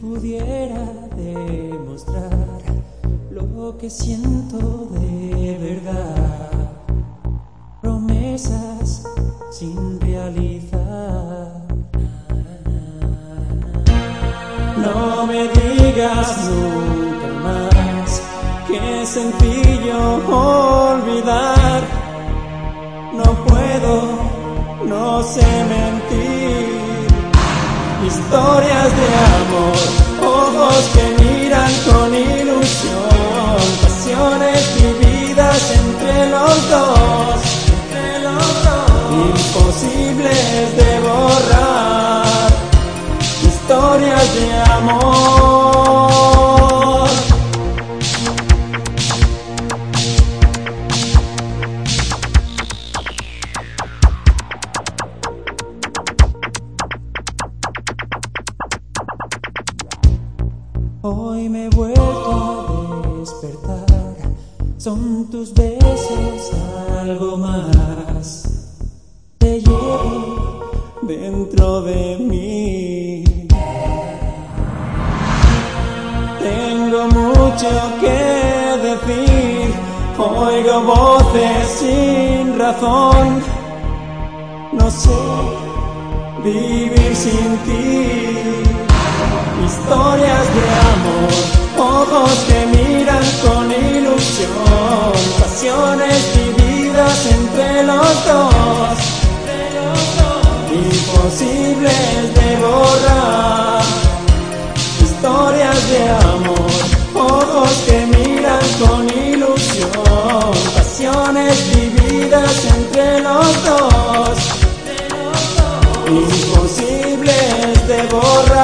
pudiera demostrar lo que siento de verdad, promesas sin realizar. No me digas nunca más que es sencillo olvidar. No puedo, no sé mentir. Historias de amor, ojos que miran con ilusión, pasiones vividas entre los dos, entre los dos, imposibles de borrar. Historias de amor. Hoy me he vuelto a despertar, son tus besos algo más. Te llevo dentro de mí. Tengo mucho que decir, oigo voces sin razón. No sé vivir sin ti pasiones vividas entre los dos, imposibles de borrar, historias de amor, ojos que miran con ilusión, pasiones vividas entre los dos, imposibles de borrar.